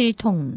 필통